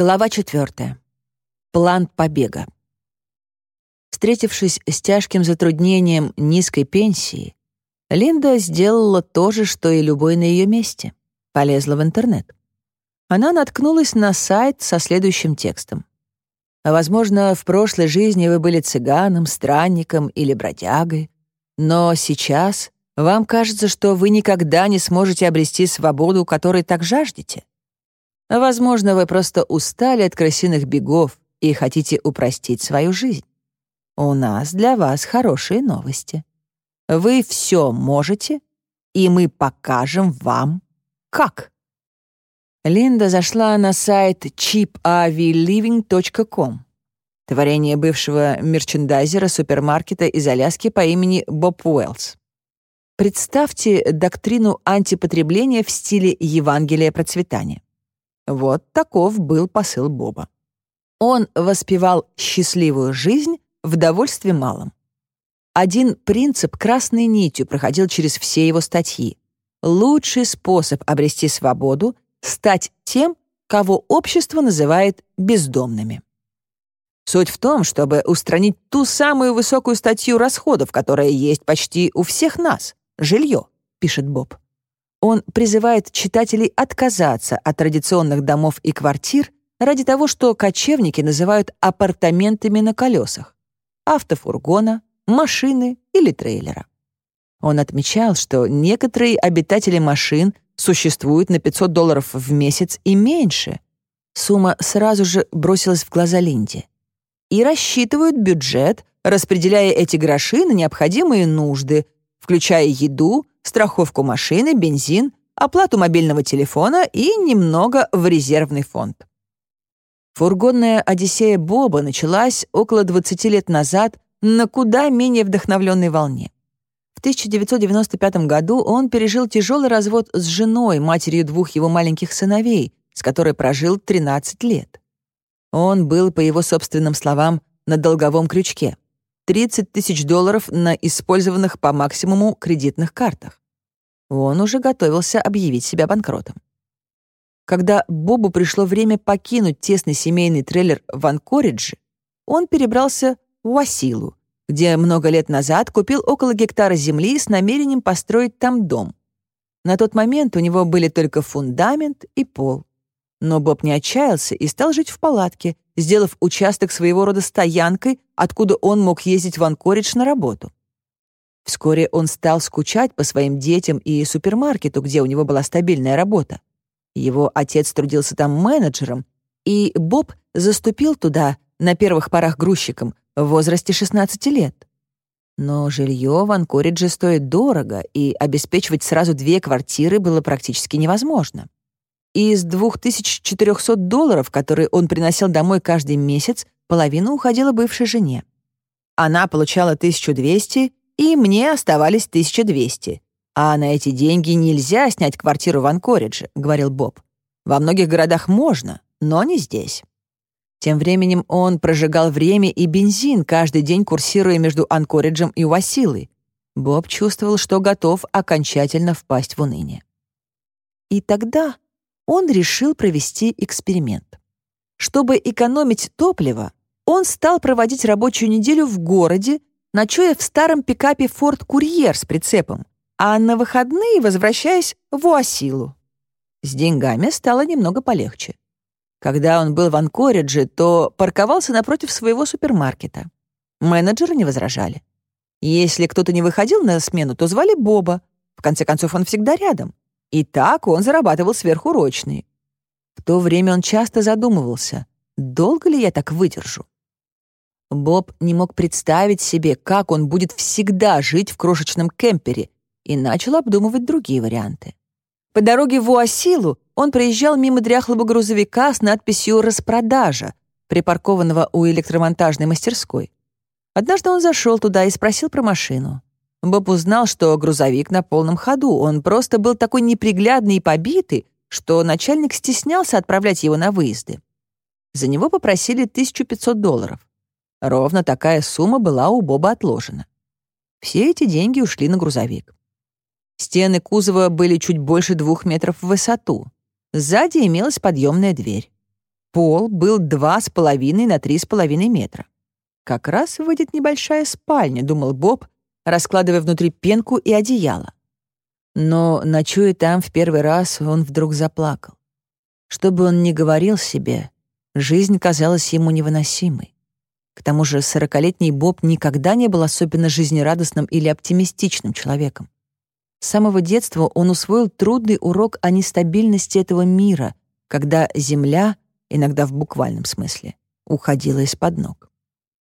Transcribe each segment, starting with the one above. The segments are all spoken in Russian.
Глава четвертая. План побега. Встретившись с тяжким затруднением низкой пенсии, Линда сделала то же, что и любой на ее месте. Полезла в интернет. Она наткнулась на сайт со следующим текстом. Возможно, в прошлой жизни вы были цыганом, странником или бродягой, но сейчас вам кажется, что вы никогда не сможете обрести свободу, которой так жаждете. Возможно, вы просто устали от крысиных бегов и хотите упростить свою жизнь. У нас для вас хорошие новости. Вы все можете, и мы покажем вам, как. Линда зашла на сайт cheapavliving.com, творение бывшего мерчендайзера супермаркета из Аляски по имени Боб Уэллс. Представьте доктрину антипотребления в стиле Евангелия процветания. Вот таков был посыл Боба. Он воспевал счастливую жизнь в довольстве малом. Один принцип красной нитью проходил через все его статьи. Лучший способ обрести свободу — стать тем, кого общество называет бездомными. Суть в том, чтобы устранить ту самую высокую статью расходов, которая есть почти у всех нас — жилье, пишет Боб. Он призывает читателей отказаться от традиционных домов и квартир ради того, что кочевники называют апартаментами на колесах, автофургона, машины или трейлера. Он отмечал, что некоторые обитатели машин существуют на 500 долларов в месяц и меньше. Сумма сразу же бросилась в глаза Линде. И рассчитывают бюджет, распределяя эти гроши на необходимые нужды, включая еду, страховку машины, бензин, оплату мобильного телефона и немного в резервный фонд. Фургонная «Одиссея Боба» началась около 20 лет назад на куда менее вдохновленной волне. В 1995 году он пережил тяжелый развод с женой, матерью двух его маленьких сыновей, с которой прожил 13 лет. Он был, по его собственным словам, на долговом крючке. 30 тысяч долларов на использованных по максимуму кредитных картах. Он уже готовился объявить себя банкротом. Когда Бобу пришло время покинуть тесный семейный трейлер в Анкоридже, он перебрался в Уасилу, где много лет назад купил около гектара земли с намерением построить там дом. На тот момент у него были только фундамент и пол. Но Боб не отчаялся и стал жить в палатке, сделав участок своего рода стоянкой, откуда он мог ездить в Анкоридж на работу. Вскоре он стал скучать по своим детям и супермаркету, где у него была стабильная работа. Его отец трудился там менеджером, и Боб заступил туда на первых порах грузчиком в возрасте 16 лет. Но жилье в Анкоридже стоит дорого, и обеспечивать сразу две квартиры было практически невозможно. Из 2400 долларов, которые он приносил домой каждый месяц, половина уходила бывшей жене. Она получала 1200, и мне оставались 1200. А на эти деньги нельзя снять квартиру в Анкоридже, говорил Боб. Во многих городах можно, но не здесь. Тем временем он прожигал время и бензин, каждый день курсируя между Анкориджем и Уасилой. Боб чувствовал, что готов окончательно впасть в уныние. И тогда он решил провести эксперимент. Чтобы экономить топливо, он стал проводить рабочую неделю в городе, ночуя в старом пикапе Ford Курьер с прицепом, а на выходные возвращаясь в Уасилу. С деньгами стало немного полегче. Когда он был в Анкоридже, то парковался напротив своего супермаркета. Менеджеры не возражали. Если кто-то не выходил на смену, то звали Боба. В конце концов, он всегда рядом. И так он зарабатывал сверхурочные. В то время он часто задумывался, долго ли я так выдержу. Боб не мог представить себе, как он будет всегда жить в крошечном кемпере, и начал обдумывать другие варианты. По дороге в Уасилу он проезжал мимо дряхлого грузовика с надписью «Распродажа», припаркованного у электромонтажной мастерской. Однажды он зашел туда и спросил про машину. Боб узнал, что грузовик на полном ходу. Он просто был такой неприглядный и побитый, что начальник стеснялся отправлять его на выезды. За него попросили 1500 долларов. Ровно такая сумма была у Боба отложена. Все эти деньги ушли на грузовик. Стены кузова были чуть больше двух метров в высоту. Сзади имелась подъемная дверь. Пол был два с половиной на три с половиной метра. Как раз выйдет небольшая спальня, думал Боб, раскладывая внутри пенку и одеяло. Но, ночуя там в первый раз, он вдруг заплакал. Что бы он ни говорил себе, жизнь казалась ему невыносимой. К тому же сорокалетний Боб никогда не был особенно жизнерадостным или оптимистичным человеком. С самого детства он усвоил трудный урок о нестабильности этого мира, когда Земля, иногда в буквальном смысле, уходила из-под ног.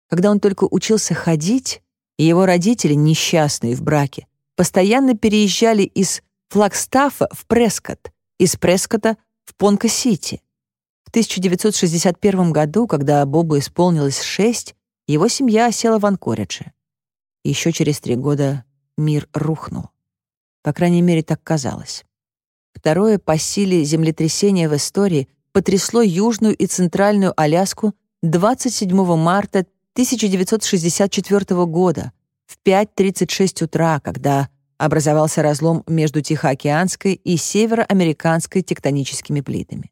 Когда он только учился ходить, и его родители, несчастные в браке, постоянно переезжали из Флагстафа в Прескотт, из Прескотта в Понко-Сити. В 1961 году, когда Бобу исполнилось шесть, его семья осела в Анкоридже. Еще через три года мир рухнул. По крайней мере, так казалось. Второе по силе землетрясение в истории потрясло Южную и Центральную Аляску 27 марта 1964 года в 5.36 утра, когда образовался разлом между Тихоокеанской и Североамериканской тектоническими плитами.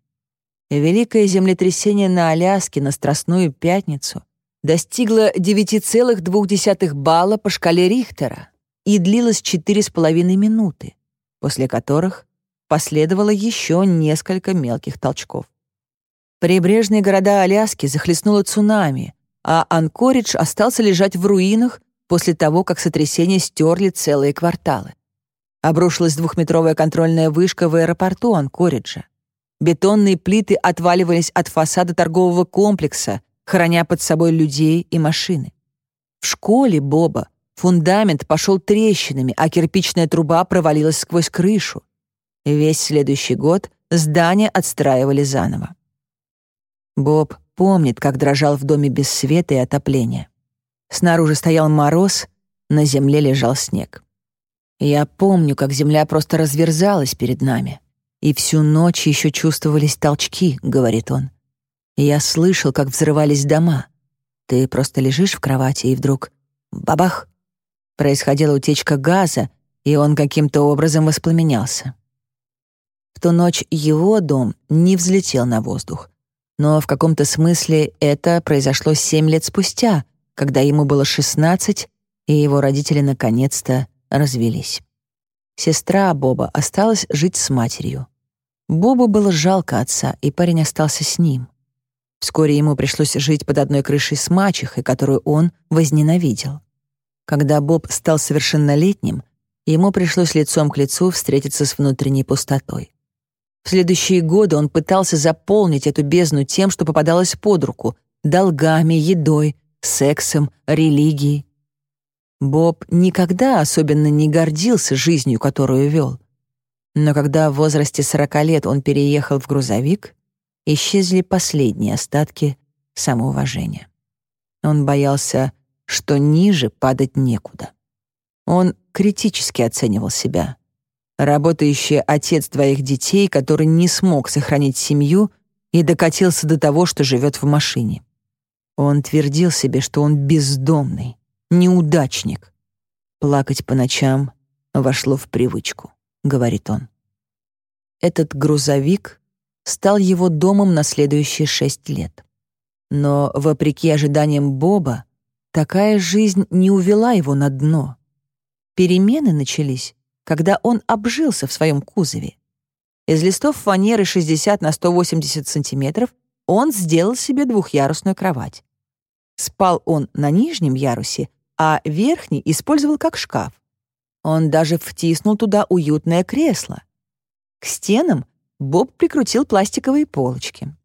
Великое землетрясение на Аляске на Страстную Пятницу достигло 9,2 балла по шкале Рихтера и длилось 4,5 минуты, после которых последовало еще несколько мелких толчков. Прибрежные города Аляски захлестнуло цунами, а Анкоридж остался лежать в руинах после того, как сотрясение стерли целые кварталы. Обрушилась двухметровая контрольная вышка в аэропорту Анкориджа. Бетонные плиты отваливались от фасада торгового комплекса, храня под собой людей и машины. В школе Боба фундамент пошел трещинами, а кирпичная труба провалилась сквозь крышу. Весь следующий год здание отстраивали заново. Боб помнит, как дрожал в доме без света и отопления. Снаружи стоял мороз, на земле лежал снег. Я помню, как земля просто разверзалась перед нами. И всю ночь еще чувствовались толчки, говорит он. я слышал, как взрывались дома. Ты просто лежишь в кровати, и вдруг — бабах! Происходила утечка газа, и он каким-то образом воспламенялся. В ту ночь его дом не взлетел на воздух. Но в каком-то смысле это произошло семь лет спустя, когда ему было 16, и его родители наконец-то развелись. Сестра Боба осталась жить с матерью. Бобу было жалко отца, и парень остался с ним. Вскоре ему пришлось жить под одной крышей с мачехой, которую он возненавидел. Когда Боб стал совершеннолетним, ему пришлось лицом к лицу встретиться с внутренней пустотой. В следующие годы он пытался заполнить эту бездну тем, что попадалось под руку — долгами, едой, сексом, религией. Боб никогда особенно не гордился жизнью, которую вел. Но когда в возрасте 40 лет он переехал в грузовик, исчезли последние остатки самоуважения. Он боялся, что ниже падать некуда. Он критически оценивал себя. Работающий отец двоих детей, который не смог сохранить семью и докатился до того, что живет в машине. Он твердил себе, что он бездомный, неудачник. Плакать по ночам вошло в привычку, говорит он. Этот грузовик стал его домом на следующие шесть лет. Но, вопреки ожиданиям Боба, такая жизнь не увела его на дно. Перемены начались, когда он обжился в своем кузове. Из листов фанеры 60 на 180 сантиметров он сделал себе двухъярусную кровать. Спал он на нижнем ярусе, а верхний использовал как шкаф. Он даже втиснул туда уютное кресло. К стенам Боб прикрутил пластиковые полочки.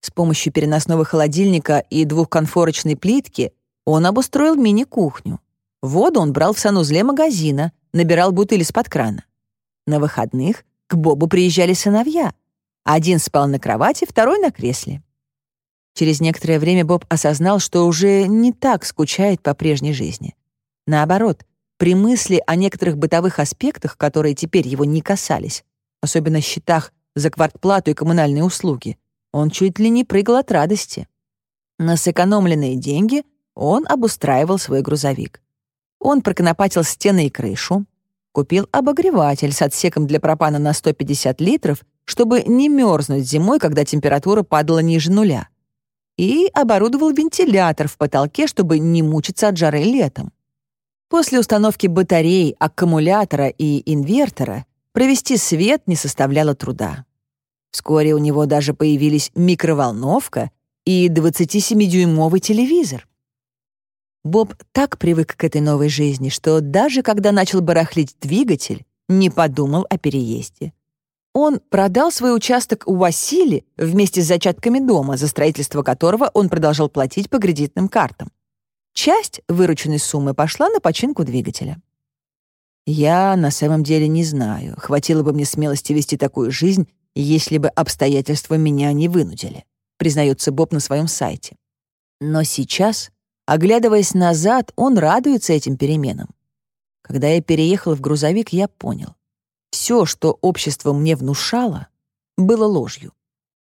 С помощью переносного холодильника и двухконфорочной плитки он обустроил мини-кухню. Воду он брал в санузле магазина, набирал бутыль из-под крана. На выходных к Бобу приезжали сыновья. Один спал на кровати, второй — на кресле. Через некоторое время Боб осознал, что уже не так скучает по прежней жизни. Наоборот, при мысли о некоторых бытовых аспектах, которые теперь его не касались, особенно счетах за квартплату и коммунальные услуги, он чуть ли не прыгал от радости. На сэкономленные деньги он обустраивал свой грузовик. Он проконопатил стены и крышу, купил обогреватель с отсеком для пропана на 150 литров чтобы не мерзнуть зимой, когда температура падала ниже нуля. И оборудовал вентилятор в потолке, чтобы не мучиться от жары летом. После установки батарей, аккумулятора и инвертора провести свет не составляло труда. Вскоре у него даже появились микроволновка и 27-дюймовый телевизор. Боб так привык к этой новой жизни, что даже когда начал барахлить двигатель, не подумал о переезде. Он продал свой участок у Васили вместе с зачатками дома, за строительство которого он продолжал платить по кредитным картам. Часть вырученной суммы пошла на починку двигателя. Я на самом деле не знаю, хватило бы мне смелости вести такую жизнь, если бы обстоятельства меня не вынудили, признается Боб на своем сайте. Но сейчас Оглядываясь назад, он радуется этим переменам. Когда я переехал в грузовик, я понял. Все, что общество мне внушало, было ложью.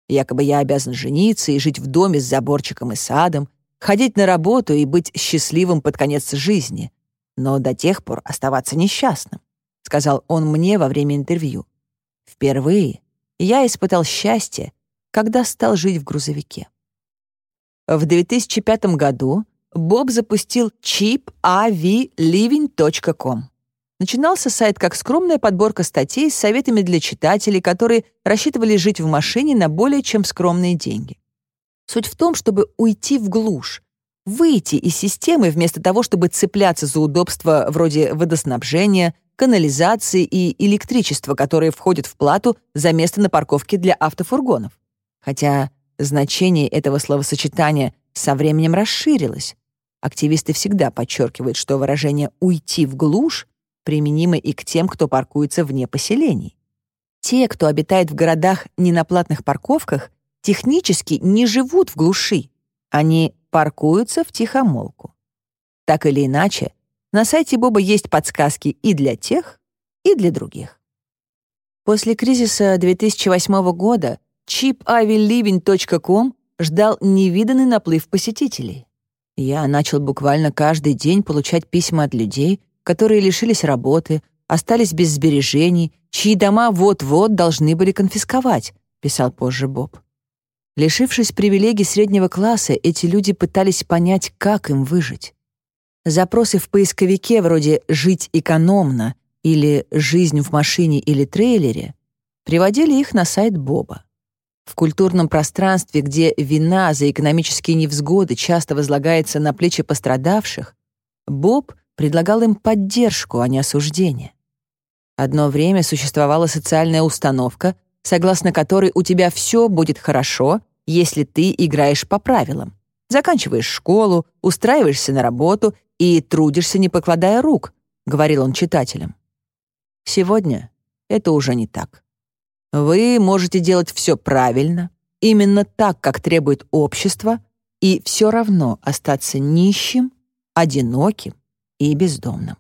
Якобы я обязан жениться и жить в доме с заборчиком и садом, ходить на работу и быть счастливым под конец жизни, но до тех пор оставаться несчастным, сказал он мне во время интервью. Впервые я испытал счастье, когда стал жить в грузовике. В 2005 году Боб запустил chipavliving.com. Начинался сайт как скромная подборка статей с советами для читателей, которые рассчитывали жить в машине на более чем скромные деньги. Суть в том, чтобы уйти в глушь, выйти из системы вместо того, чтобы цепляться за удобства вроде водоснабжения, канализации и электричества, которые входят в плату за место на парковке для автофургонов. Хотя значение этого словосочетания со временем расширилось. Активисты всегда подчеркивают, что выражение «уйти в глушь» применимо и к тем, кто паркуется вне поселений. Те, кто обитает в городах не на платных парковках, технически не живут в глуши. Они паркуются в тихомолку. Так или иначе, на сайте Боба есть подсказки и для тех, и для других. После кризиса 2008 года chipivilliving.com ждал невиданный наплыв посетителей. Я начал буквально каждый день получать письма от людей, которые лишились работы, остались без сбережений, чьи дома вот-вот должны были конфисковать, писал позже Боб. Лишившись привилегий среднего класса, эти люди пытались понять, как им выжить. Запросы в поисковике вроде «жить экономно» или «жизнь в машине или трейлере» приводили их на сайт Боба. В культурном пространстве, где вина за экономические невзгоды часто возлагается на плечи пострадавших, Боб предлагал им поддержку, а не осуждение. Одно время существовала социальная установка, согласно которой у тебя все будет хорошо, если ты играешь по правилам. Заканчиваешь школу, устраиваешься на работу и трудишься, не покладая рук, говорил он читателям. Сегодня это уже не так. Вы можете делать все правильно, именно так, как требует общество, и все равно остаться нищим, одиноким и бездомным.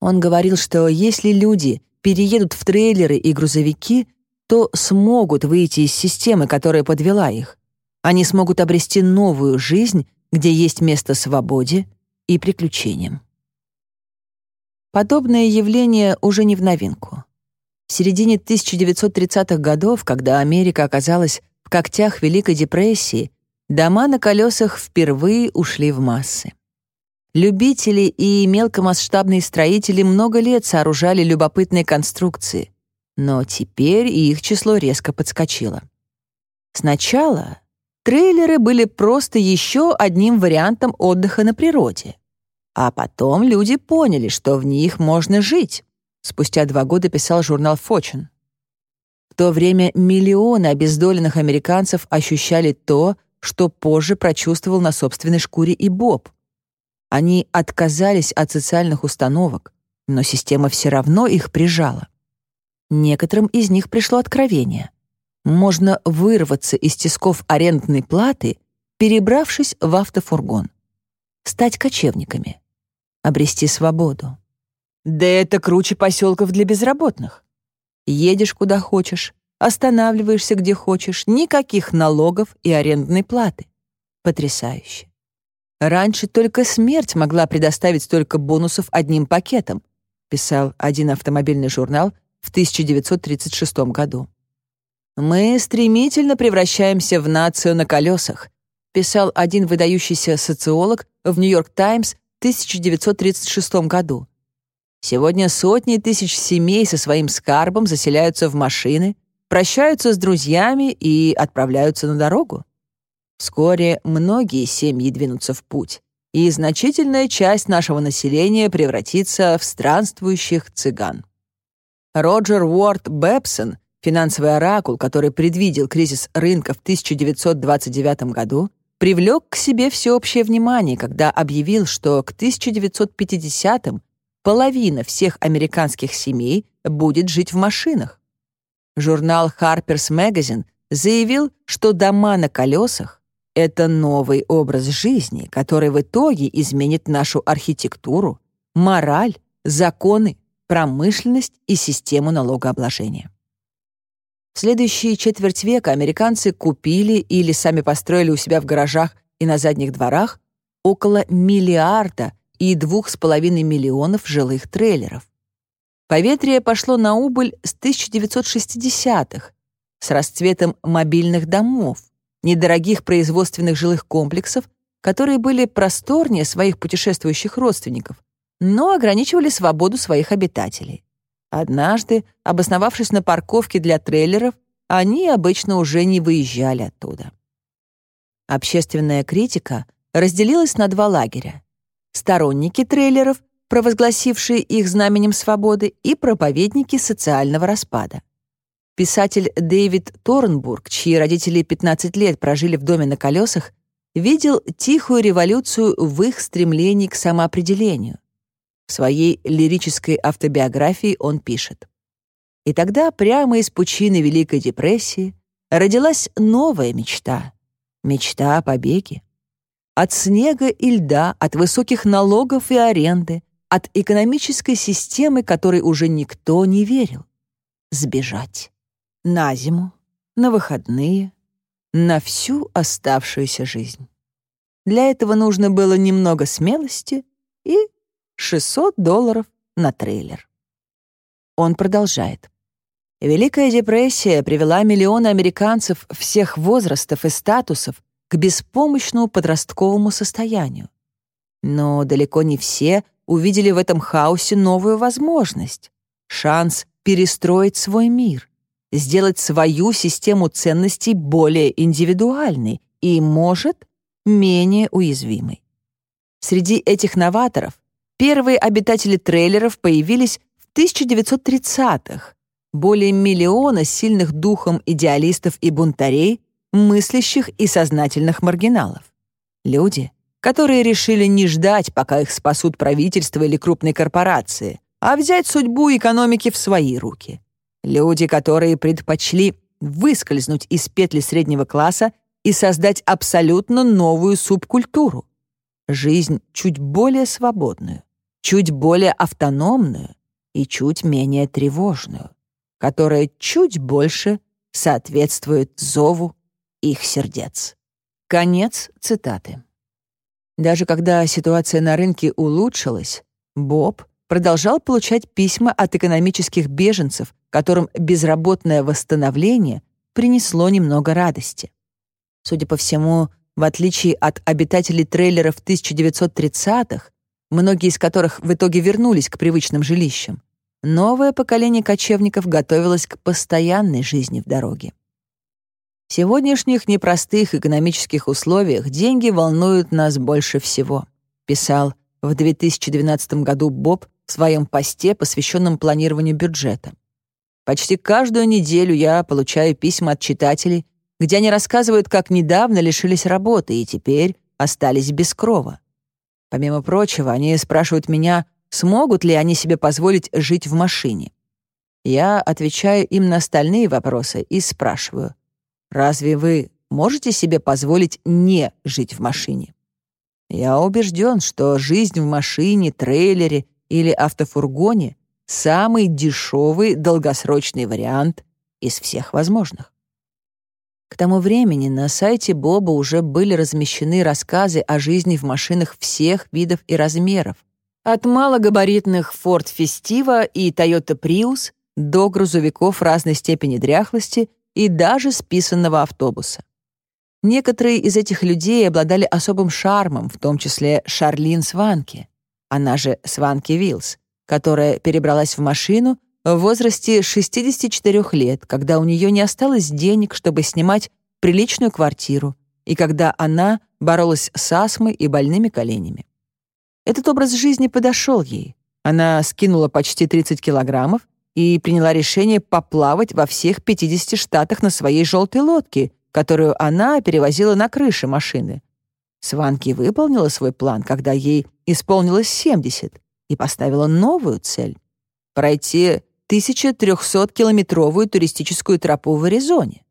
Он говорил, что если люди переедут в трейлеры и грузовики, то смогут выйти из системы, которая подвела их. Они смогут обрести новую жизнь, где есть место свободе и приключениям. Подобное явление уже не в новинку. В середине 1930-х годов, когда Америка оказалась в когтях Великой депрессии, дома на колесах впервые ушли в массы. Любители и мелкомасштабные строители много лет сооружали любопытные конструкции, но теперь их число резко подскочило. Сначала трейлеры были просто еще одним вариантом отдыха на природе, а потом люди поняли, что в них можно жить спустя два года писал журнал Fortune. В то время миллионы обездоленных американцев ощущали то, что позже прочувствовал на собственной шкуре и Боб. Они отказались от социальных установок, но система все равно их прижала. Некоторым из них пришло откровение. Можно вырваться из тисков арендной платы, перебравшись в автофургон. Стать кочевниками. Обрести свободу. Да это круче поселков для безработных. Едешь куда хочешь, останавливаешься где хочешь, никаких налогов и арендной платы. Потрясающе. Раньше только смерть могла предоставить столько бонусов одним пакетом, писал один автомобильный журнал в 1936 году. Мы стремительно превращаемся в нацию на колесах, писал один выдающийся социолог в «Нью-Йорк Таймс» в 1936 году. Сегодня сотни тысяч семей со своим скарбом заселяются в машины, прощаются с друзьями и отправляются на дорогу. Вскоре многие семьи двинутся в путь, и значительная часть нашего населения превратится в странствующих цыган. Роджер Уорд Бэбсон, финансовый оракул, который предвидел кризис рынка в 1929 году, привлек к себе всеобщее внимание, когда объявил, что к 1950-м половина всех американских семей будет жить в машинах. Журнал Harper's Magazine заявил, что дома на колесах — это новый образ жизни, который в итоге изменит нашу архитектуру, мораль, законы, промышленность и систему налогообложения. В следующие четверть века американцы купили или сами построили у себя в гаражах и на задних дворах около миллиарда и двух с половиной миллионов жилых трейлеров. Поветрие пошло на убыль с 1960-х, с расцветом мобильных домов, недорогих производственных жилых комплексов, которые были просторнее своих путешествующих родственников, но ограничивали свободу своих обитателей. Однажды, обосновавшись на парковке для трейлеров, они обычно уже не выезжали оттуда. Общественная критика разделилась на два лагеря. Сторонники трейлеров, провозгласившие их знаменем свободы, и проповедники социального распада. Писатель Дэвид Торнбург, чьи родители 15 лет прожили в доме на колесах, видел тихую революцию в их стремлении к самоопределению. В своей лирической автобиографии он пишет. И тогда прямо из пучины Великой депрессии родилась новая мечта. Мечта о побеге. От снега и льда, от высоких налогов и аренды, от экономической системы, которой уже никто не верил. Сбежать. На зиму, на выходные, на всю оставшуюся жизнь. Для этого нужно было немного смелости и 600 долларов на трейлер. Он продолжает. Великая депрессия привела миллионы американцев всех возрастов и статусов к беспомощному подростковому состоянию. Но далеко не все увидели в этом хаосе новую возможность, шанс перестроить свой мир, сделать свою систему ценностей более индивидуальной и, может, менее уязвимой. Среди этих новаторов Первые обитатели трейлеров появились в 1930-х. Более миллиона сильных духом идеалистов и бунтарей, мыслящих и сознательных маргиналов. Люди, которые решили не ждать, пока их спасут правительство или крупные корпорации, а взять судьбу экономики в свои руки. Люди, которые предпочли выскользнуть из петли среднего класса и создать абсолютно новую субкультуру. Жизнь чуть более свободную чуть более автономную и чуть менее тревожную, которая чуть больше соответствует зову их сердец. Конец цитаты. Даже когда ситуация на рынке улучшилась, Боб продолжал получать письма от экономических беженцев, которым безработное восстановление принесло немного радости. Судя по всему, в отличие от обитателей трейлеров 1930-х, многие из которых в итоге вернулись к привычным жилищам, новое поколение кочевников готовилось к постоянной жизни в дороге. В сегодняшних непростых экономических условиях деньги волнуют нас больше всего, писал в 2012 году Боб в своем посте, посвященном планированию бюджета. Почти каждую неделю я получаю письма от читателей, где они рассказывают, как недавно лишились работы и теперь остались без крова. Помимо прочего, они спрашивают меня, смогут ли они себе позволить жить в машине. Я отвечаю им на остальные вопросы и спрашиваю, разве вы можете себе позволить не жить в машине? Я убежден, что жизнь в машине, трейлере или автофургоне — самый дешевый долгосрочный вариант из всех возможных. К тому времени на сайте Боба уже были размещены рассказы о жизни в машинах всех видов и размеров. От малогабаритных Ford Festiva и Toyota Prius до грузовиков разной степени дряхлости и даже списанного автобуса. Некоторые из этих людей обладали особым шармом, в том числе Шарлин Сванки, она же Сванки Вилс, которая перебралась в машину в возрасте 64 лет, когда у нее не осталось денег, чтобы снимать приличную квартиру, и когда она боролась с астмой и больными коленями. Этот образ жизни подошел ей. Она скинула почти 30 килограммов и приняла решение поплавать во всех 50 штатах на своей желтой лодке, которую она перевозила на крыше машины. Сванки выполнила свой план, когда ей исполнилось 70, и поставила новую цель — пройти 1300-километровую туристическую тропу в Аризоне.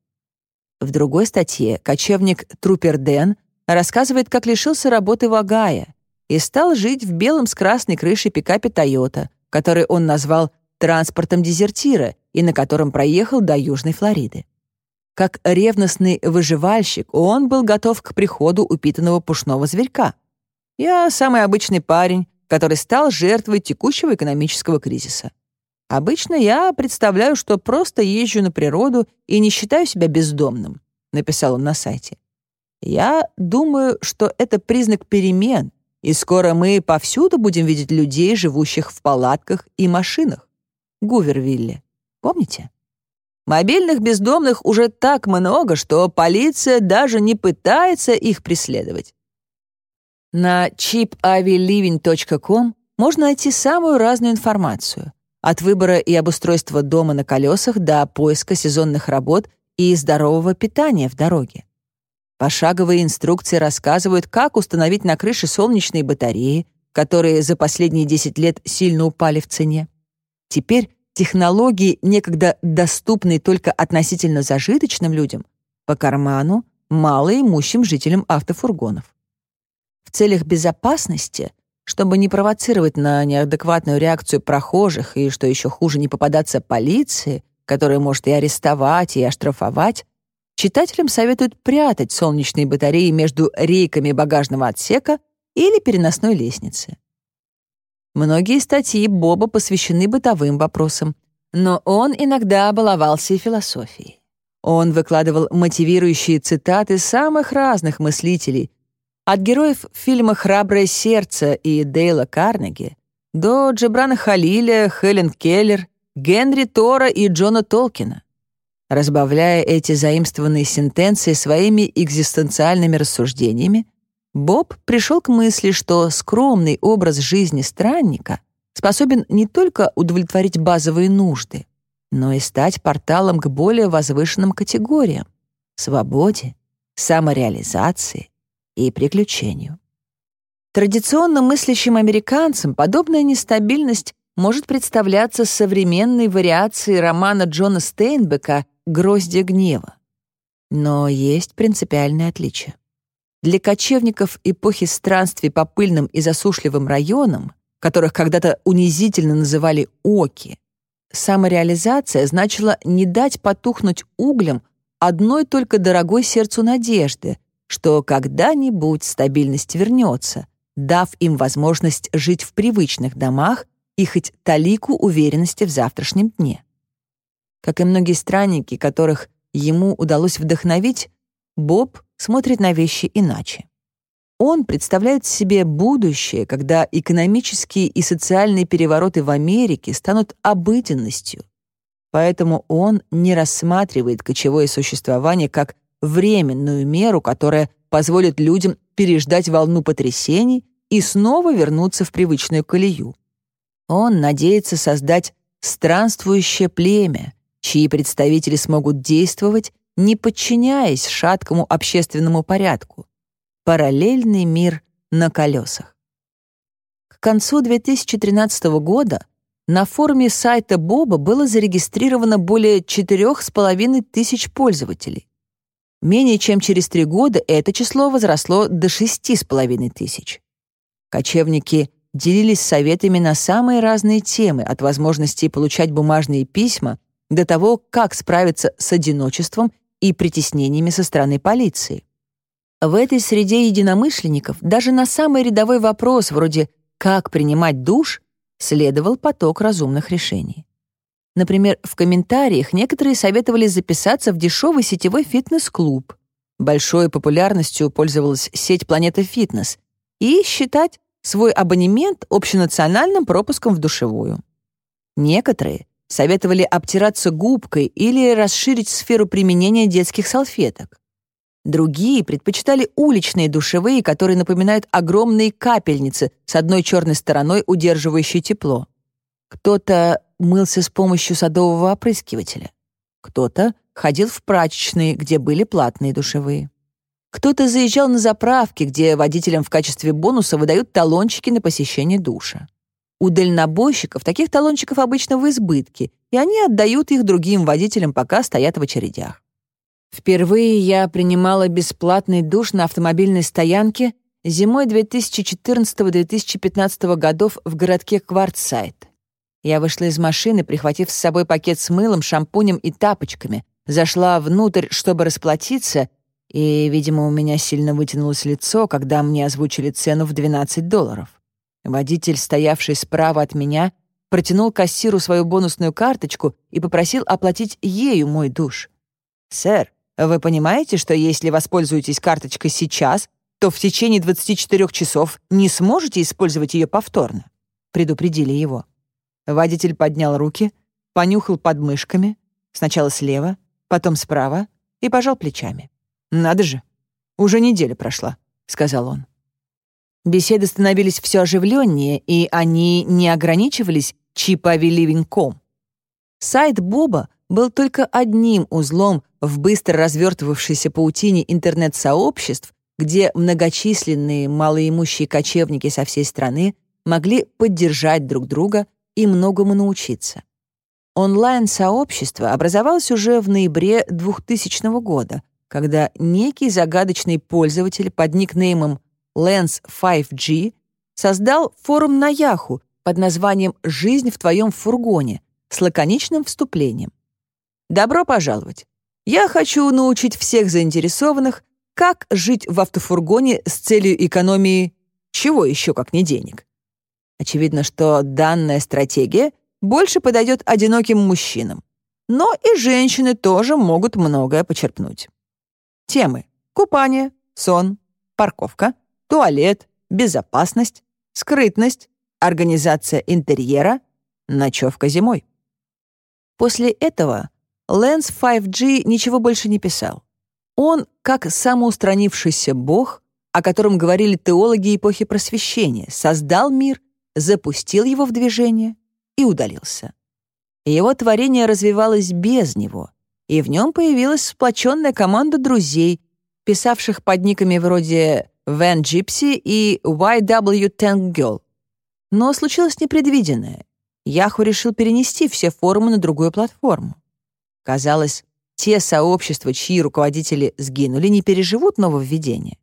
В другой статье кочевник Трупер Дэн рассказывает, как лишился работы в Огайо и стал жить в белом с красной крышей пикапе «Тойота», который он назвал «транспортом дезертира» и на котором проехал до Южной Флориды. Как ревностный выживальщик, он был готов к приходу упитанного пушного зверька. Я самый обычный парень, который стал жертвой текущего экономического кризиса. Обычно я представляю, что просто езжу на природу и не считаю себя бездомным», — написал он на сайте. «Я думаю, что это признак перемен, и скоро мы повсюду будем видеть людей, живущих в палатках и машинах. Гувервилле. Помните? Мобильных бездомных уже так много, что полиция даже не пытается их преследовать. На chipaviliving.com можно найти самую разную информацию — от выбора и обустройства дома на колесах до поиска сезонных работ и здорового питания в дороге. Пошаговые инструкции рассказывают, как установить на крыше солнечные батареи, которые за последние 10 лет сильно упали в цене. Теперь технологии, некогда доступные только относительно зажиточным людям, по карману малоимущим жителям автофургонов. В целях безопасности чтобы не провоцировать на неадекватную реакцию прохожих и, что еще хуже, не попадаться полиции, которая может и арестовать, и оштрафовать, читателям советуют прятать солнечные батареи между рейками багажного отсека или переносной лестницы. Многие статьи Боба посвящены бытовым вопросам, но он иногда баловался и философией. Он выкладывал мотивирующие цитаты самых разных мыслителей, от героев фильма «Храброе сердце» и Дейла Карнеги до Джебрана Халиля, Хелен Келлер, Генри Тора и Джона Толкина. Разбавляя эти заимствованные сентенции своими экзистенциальными рассуждениями, Боб пришел к мысли, что скромный образ жизни странника способен не только удовлетворить базовые нужды, но и стать порталом к более возвышенным категориям — свободе, самореализации и приключению. Традиционно мыслящим американцам подобная нестабильность может представляться современной вариацией романа Джона Стейнбека «Гроздья гнева». Но есть принципиальное отличие. Для кочевников эпохи странствий по пыльным и засушливым районам, которых когда-то унизительно называли «оки», самореализация значила не дать потухнуть углям одной только дорогой сердцу надежды, что когда-нибудь стабильность вернется, дав им возможность жить в привычных домах и хоть талику уверенности в завтрашнем дне. Как и многие странники, которых ему удалось вдохновить, Боб смотрит на вещи иначе. Он представляет себе будущее, когда экономические и социальные перевороты в Америке станут обыденностью. Поэтому он не рассматривает кочевое существование как временную меру, которая позволит людям переждать волну потрясений и снова вернуться в привычную колею. Он надеется создать странствующее племя, чьи представители смогут действовать, не подчиняясь шаткому общественному порядку. Параллельный мир на колесах. К концу 2013 года на форуме сайта Боба было зарегистрировано более 4,5 тысяч пользователей. Менее чем через три года это число возросло до шести с половиной тысяч. Кочевники делились советами на самые разные темы, от возможности получать бумажные письма до того, как справиться с одиночеством и притеснениями со стороны полиции. В этой среде единомышленников даже на самый рядовой вопрос вроде «как принимать душ» следовал поток разумных решений. Например, в комментариях некоторые советовали записаться в дешевый сетевой фитнес-клуб. Большой популярностью пользовалась сеть «Планета Фитнес» и считать свой абонемент общенациональным пропуском в душевую. Некоторые советовали обтираться губкой или расширить сферу применения детских салфеток. Другие предпочитали уличные душевые, которые напоминают огромные капельницы с одной черной стороной, удерживающей тепло. Кто-то мылся с помощью садового опрыскивателя. Кто-то ходил в прачечные, где были платные душевые. Кто-то заезжал на заправки, где водителям в качестве бонуса выдают талончики на посещение душа. У дальнобойщиков таких талончиков обычно в избытке, и они отдают их другим водителям, пока стоят в очередях. Впервые я принимала бесплатный душ на автомобильной стоянке зимой 2014-2015 годов в городке Квартсайд. Я вышла из машины, прихватив с собой пакет с мылом, шампунем и тапочками, зашла внутрь, чтобы расплатиться, и, видимо, у меня сильно вытянулось лицо, когда мне озвучили цену в 12 долларов. Водитель, стоявший справа от меня, протянул кассиру свою бонусную карточку и попросил оплатить ею мой душ. «Сэр, вы понимаете, что если воспользуетесь карточкой сейчас, то в течение 24 часов не сможете использовать ее повторно?» Предупредили его. Водитель поднял руки, понюхал подмышками, сначала слева, потом справа и пожал плечами. «Надо же, уже неделя прошла», — сказал он. Беседы становились все оживленнее, и они не ограничивались чипови.living.com. Сайт Боба был только одним узлом в быстро развертывавшейся паутине интернет-сообществ, где многочисленные малоимущие кочевники со всей страны могли поддержать друг друга и многому научиться. Онлайн-сообщество образовалось уже в ноябре 2000 года, когда некий загадочный пользователь под никнеймом Lens 5G создал форум на Яху под названием «Жизнь в твоем фургоне» с лаконичным вступлением. Добро пожаловать! Я хочу научить всех заинтересованных, как жить в автофургоне с целью экономии чего еще, как не денег. Очевидно, что данная стратегия больше подойдет одиноким мужчинам. Но и женщины тоже могут многое почерпнуть. Темы. Купание, сон, парковка, туалет, безопасность, скрытность, организация интерьера, ночевка зимой. После этого Лэнс 5G ничего больше не писал. Он, как самоустранившийся бог, о котором говорили теологи эпохи Просвещения, создал мир, запустил его в движение и удалился. Его творение развивалось без него, и в нем появилась сплоченная команда друзей, писавших под никами вроде Van Gypsy и YW Tank Girl. Но случилось непредвиденное. Яху решил перенести все форумы на другую платформу. Казалось, те сообщества, чьи руководители сгинули, не переживут нововведения.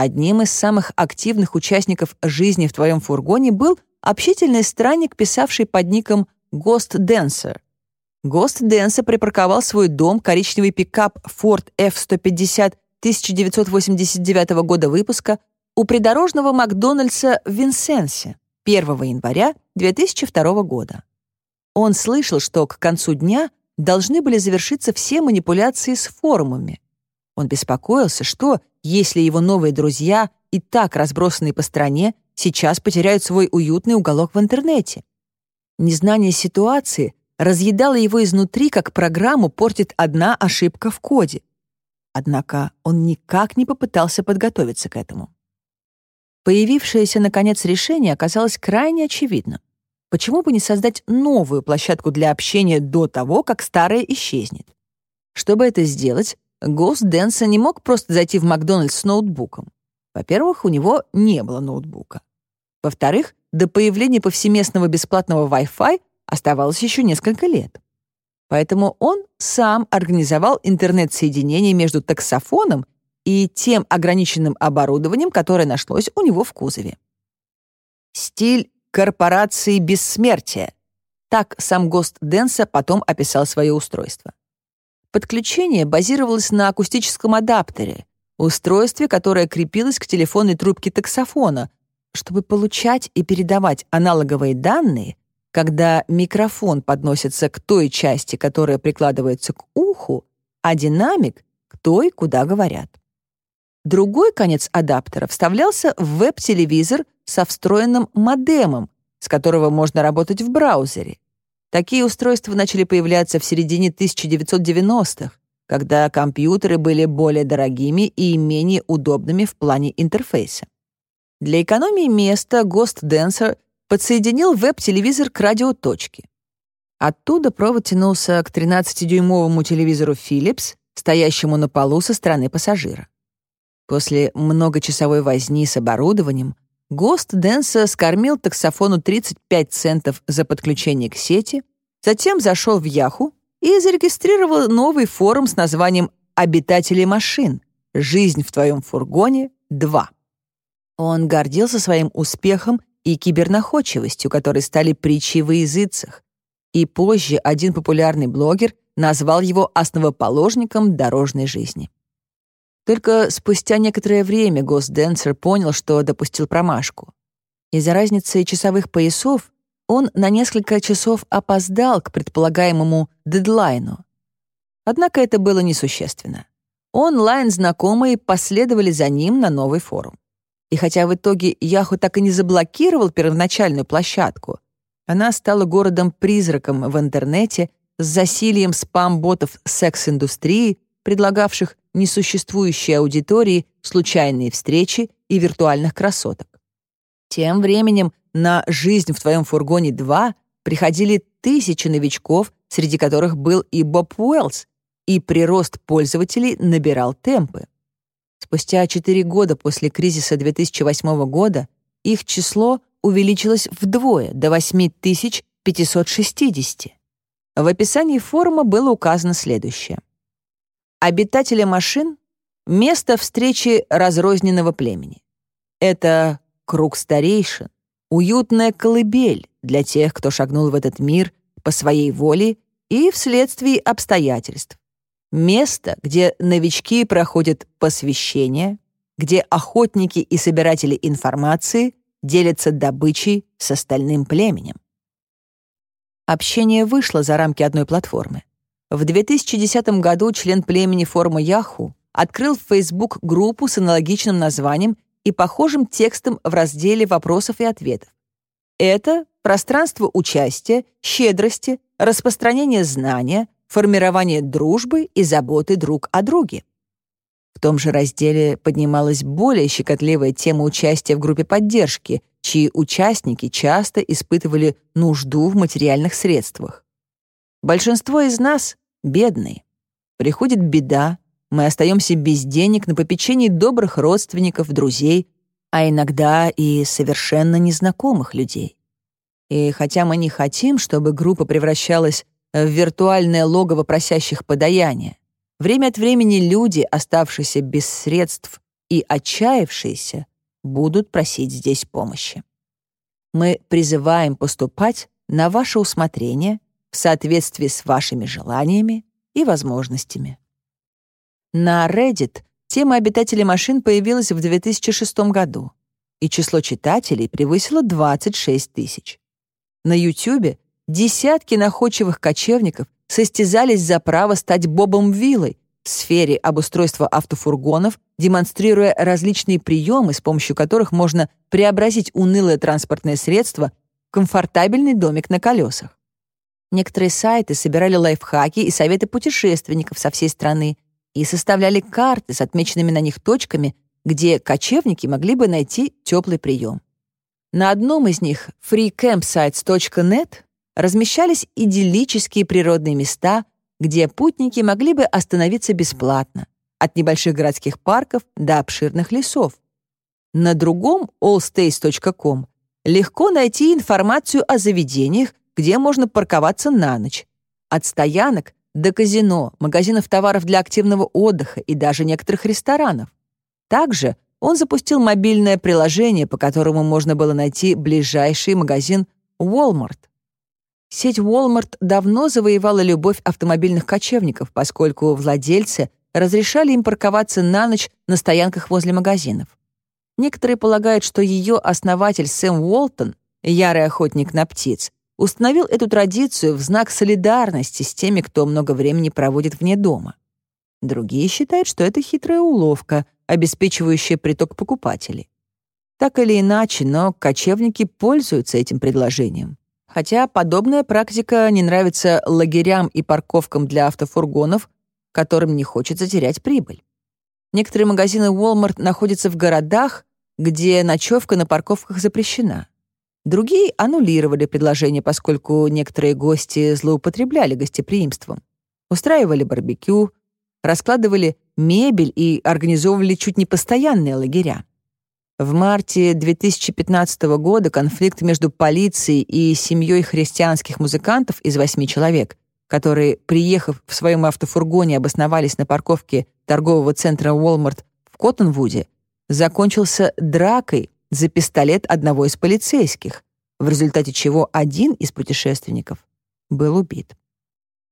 Одним из самых активных участников жизни в твоем фургоне был общительный странник, писавший под ником Ghost Dancer. Ghost Dancer припарковал свой дом, коричневый пикап Ford F-150 1989 года выпуска у придорожного Макдональдса в Винсенсе 1 января 2002 года. Он слышал, что к концу дня должны были завершиться все манипуляции с форумами. Он беспокоился, что, если его новые друзья, и так разбросанные по стране, сейчас потеряют свой уютный уголок в интернете. Незнание ситуации разъедало его изнутри, как программу портит одна ошибка в коде. Однако он никак не попытался подготовиться к этому. Появившееся, наконец, решение оказалось крайне очевидным. Почему бы не создать новую площадку для общения до того, как старая исчезнет? Чтобы это сделать, Гост Дэнса не мог просто зайти в Макдональдс с ноутбуком. Во-первых, у него не было ноутбука. Во-вторых, до появления повсеместного бесплатного Wi-Fi оставалось еще несколько лет. Поэтому он сам организовал интернет-соединение между таксофоном и тем ограниченным оборудованием, которое нашлось у него в кузове. Стиль корпорации бессмертия. Так сам Гост Дэнса потом описал свое устройство. Подключение базировалось на акустическом адаптере, устройстве, которое крепилось к телефонной трубке таксофона, чтобы получать и передавать аналоговые данные когда микрофон подносится к той части, которая прикладывается к уху, а динамик — к той, куда говорят. Другой конец адаптера вставлялся в веб-телевизор со встроенным модемом, с которого можно работать в браузере. Такие устройства начали появляться в середине 1990-х, когда компьютеры были более дорогими и менее удобными в плане интерфейса. Для экономии места Ghost Dancer подсоединил веб-телевизор к радиоточке. Оттуда провод тянулся к 13-дюймовому телевизору Philips, стоящему на полу со стороны пассажира. После многочасовой возни с оборудованием Гост Дэнса скормил таксофону 35 центов за подключение к сети, затем зашел в Яху и зарегистрировал новый форум с названием «Обитатели машин. Жизнь в твоем фургоне 2». Он гордился своим успехом и кибернаходчивостью, которые стали притчей во языцах. И позже один популярный блогер назвал его основоположником дорожной жизни. Только спустя некоторое время Госденсер понял, что допустил промашку. Из-за разницы часовых поясов он на несколько часов опоздал к предполагаемому дедлайну. Однако это было несущественно. Онлайн-знакомые последовали за ним на новый форум. И хотя в итоге Яху так и не заблокировал первоначальную площадку, она стала городом-призраком в интернете с засилием спам-ботов секс-индустрии, предлагавших несуществующей аудитории случайные встречи и виртуальных красоток. Тем временем на «Жизнь в твоем фургоне 2» приходили тысячи новичков, среди которых был и Боб Уэллс, и прирост пользователей набирал темпы. Спустя 4 года после кризиса 2008 года их число увеличилось вдвое, до 8560. В описании форума было указано следующее. Обитатели машин — место встречи разрозненного племени. Это круг старейшин, уютная колыбель для тех, кто шагнул в этот мир по своей воле и вследствие обстоятельств. Место, где новички проходят посвящение, где охотники и собиратели информации делятся добычей с остальным племенем. Общение вышло за рамки одной платформы. В 2010 году член племени форума Яху открыл в Facebook группу с аналогичным названием и похожим текстом в разделе вопросов и ответов. Это пространство участия, щедрости, распространения знания, формирование дружбы и заботы друг о друге. В том же разделе поднималась более щекотливая тема участия в группе поддержки, чьи участники часто испытывали нужду в материальных средствах. Большинство из нас бедные. Приходит беда, мы остаемся без денег на попечении добрых родственников, друзей, а иногда и совершенно незнакомых людей. И хотя мы не хотим, чтобы группа превращалась в виртуальное логово просящих подаяния, время от времени люди, оставшиеся без средств и отчаявшиеся, будут просить здесь помощи. Мы призываем поступать на ваше усмотрение в соответствии с вашими желаниями и возможностями. На Reddit тема обитателей машин появилась в 2006 году, и число читателей превысило 26 тысяч. На YouTube десятки находчивых кочевников состязались за право стать Бобом Виллой в сфере обустройства автофургонов, демонстрируя различные приемы, с помощью которых можно преобразить унылое транспортное средство в комфортабельный домик на колесах. Некоторые сайты собирали лайфхаки и советы путешественников со всей страны и составляли карты с отмеченными на них точками, где кочевники могли бы найти теплый прием. На одном из них, freecampsites.net, размещались идиллические природные места, где путники могли бы остановиться бесплатно, от небольших городских парков до обширных лесов. На другом, allstays.com, легко найти информацию о заведениях, где можно парковаться на ночь. От стоянок до казино, магазинов товаров для активного отдыха и даже некоторых ресторанов. Также он запустил мобильное приложение, по которому можно было найти ближайший магазин Walmart. Сеть Walmart давно завоевала любовь автомобильных кочевников, поскольку владельцы разрешали им парковаться на ночь на стоянках возле магазинов. Некоторые полагают, что ее основатель Сэм Уолтон, ярый охотник на птиц, установил эту традицию в знак солидарности с теми, кто много времени проводит вне дома. Другие считают, что это хитрая уловка, обеспечивающая приток покупателей. Так или иначе, но кочевники пользуются этим предложением. Хотя подобная практика не нравится лагерям и парковкам для автофургонов, которым не хочется терять прибыль. Некоторые магазины Walmart находятся в городах, где ночевка на парковках запрещена. Другие аннулировали предложение, поскольку некоторые гости злоупотребляли гостеприимством. Устраивали барбекю, раскладывали мебель и организовывали чуть не постоянные лагеря. В марте 2015 года конфликт между полицией и семьей христианских музыкантов из восьми человек, которые, приехав в своем автофургоне, обосновались на парковке торгового центра Walmart в Коттонвуде, закончился дракой за пистолет одного из полицейских, в результате чего один из путешественников был убит.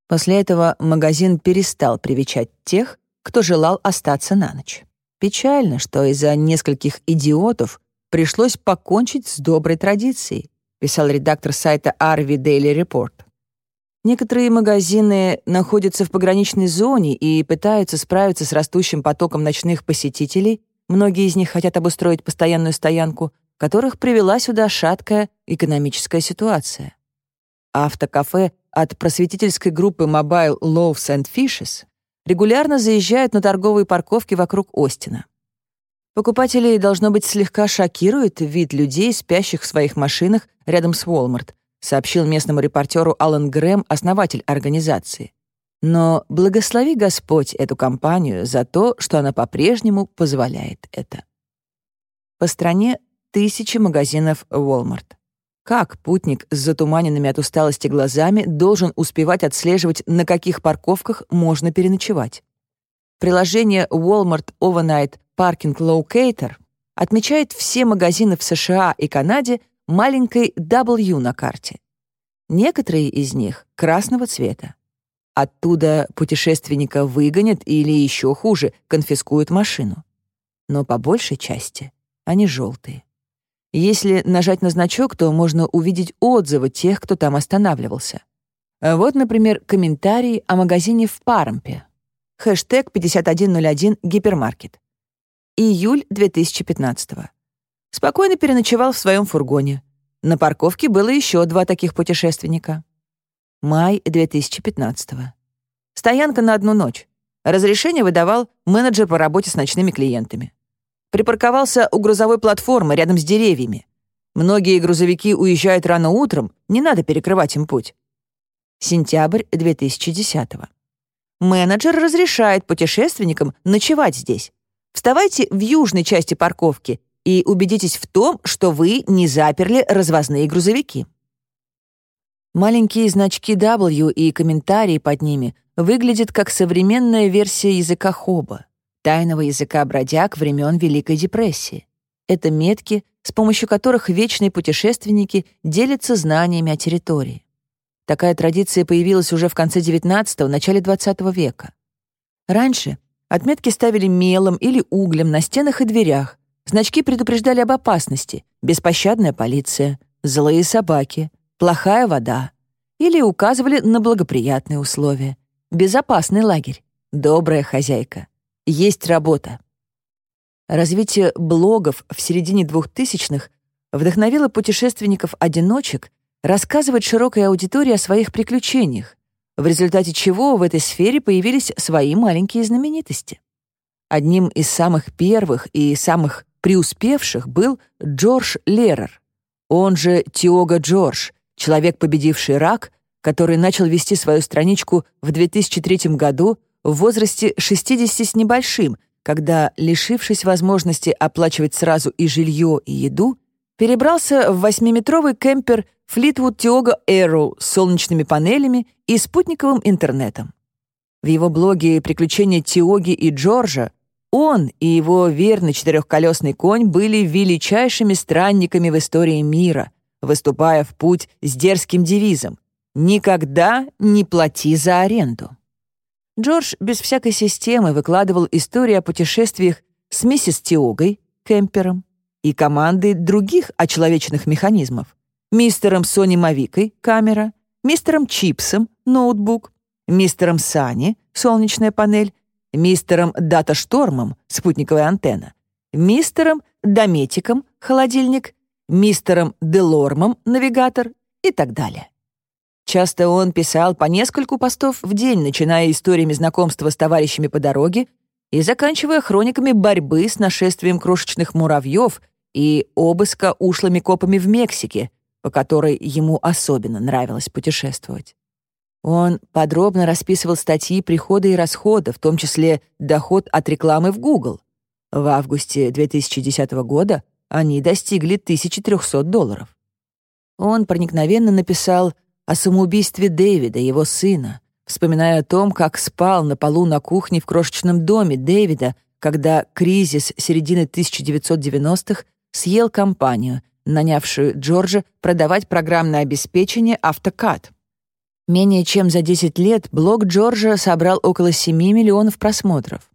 После этого магазин перестал привечать тех, кто желал остаться на ночь. Печально, что из-за нескольких идиотов пришлось покончить с доброй традицией, писал редактор сайта Arvi Daily Report. Некоторые магазины находятся в пограничной зоне и пытаются справиться с растущим потоком ночных посетителей. Многие из них хотят обустроить постоянную стоянку, которых привела сюда шаткая экономическая ситуация. Автокафе от просветительской группы Mobile Loaves and Fishes регулярно заезжают на торговые парковки вокруг Остина. Покупателей, должно быть, слегка шокирует вид людей, спящих в своих машинах рядом с Walmart, сообщил местному репортеру Алан Грэм, основатель организации. Но благослови Господь эту компанию за то, что она по-прежнему позволяет это. По стране тысячи магазинов Walmart. Как путник с затуманенными от усталости глазами должен успевать отслеживать, на каких парковках можно переночевать? Приложение Walmart Overnight Parking Locator отмечает все магазины в США и Канаде маленькой W на карте. Некоторые из них красного цвета. Оттуда путешественника выгонят или еще хуже, конфискуют машину. Но по большей части они желтые. Если нажать на значок, то можно увидеть отзывы тех, кто там останавливался. Вот, например, комментарий о магазине в Парампе. Хэштег 5101 гипермаркет. Июль 2015 Спокойно переночевал в своем фургоне. На парковке было еще два таких путешественника. Май 2015 Стоянка на одну ночь. Разрешение выдавал менеджер по работе с ночными клиентами. Припарковался у грузовой платформы рядом с деревьями. Многие грузовики уезжают рано утром, не надо перекрывать им путь. Сентябрь 2010 -го. Менеджер разрешает путешественникам ночевать здесь. Вставайте в южной части парковки и убедитесь в том, что вы не заперли развозные грузовики. Маленькие значки W и комментарии под ними выглядят как современная версия языка Хоба тайного языка бродяг времен Великой депрессии. Это метки, с помощью которых вечные путешественники делятся знаниями о территории. Такая традиция появилась уже в конце XIX – начале XX века. Раньше отметки ставили мелом или углем на стенах и дверях, значки предупреждали об опасности, беспощадная полиция, злые собаки, плохая вода или указывали на благоприятные условия, безопасный лагерь, добрая хозяйка есть работа. Развитие блогов в середине 2000-х вдохновило путешественников-одиночек рассказывать широкой аудитории о своих приключениях, в результате чего в этой сфере появились свои маленькие знаменитости. Одним из самых первых и самых преуспевших был Джордж Лерер, он же Тиога Джордж, человек, победивший рак, который начал вести свою страничку в 2003 году в возрасте 60 с небольшим, когда, лишившись возможности оплачивать сразу и жилье, и еду, перебрался в восьмиметровый кемпер Fleetwood Tioga Aero с солнечными панелями и спутниковым интернетом. В его блоге «Приключения Тиоги и Джорджа» он и его верный четырехколесный конь были величайшими странниками в истории мира, выступая в путь с дерзким девизом «Никогда не плати за аренду». Джордж без всякой системы выкладывал истории о путешествиях с миссис Тиогой, кемпером, и командой других очеловеченных механизмов, мистером Сони Мавикой — камера, мистером Чипсом — ноутбук, мистером Сани — солнечная панель, мистером Дата Штормом — спутниковая антенна, мистером Дометиком — холодильник, мистером Делормом — навигатор и так далее. Часто он писал по нескольку постов в день, начиная историями знакомства с товарищами по дороге и заканчивая хрониками борьбы с нашествием крошечных муравьев и обыска ушлыми копами в Мексике, по которой ему особенно нравилось путешествовать. Он подробно расписывал статьи прихода и расхода, в том числе доход от рекламы в Google. В августе 2010 года они достигли 1300 долларов. Он проникновенно написал о самоубийстве Дэвида, его сына, вспоминая о том, как спал на полу на кухне в крошечном доме Дэвида, когда кризис середины 1990-х съел компанию, нанявшую Джорджа продавать программное обеспечение «Автокад». Менее чем за 10 лет блог Джорджа собрал около 7 миллионов просмотров.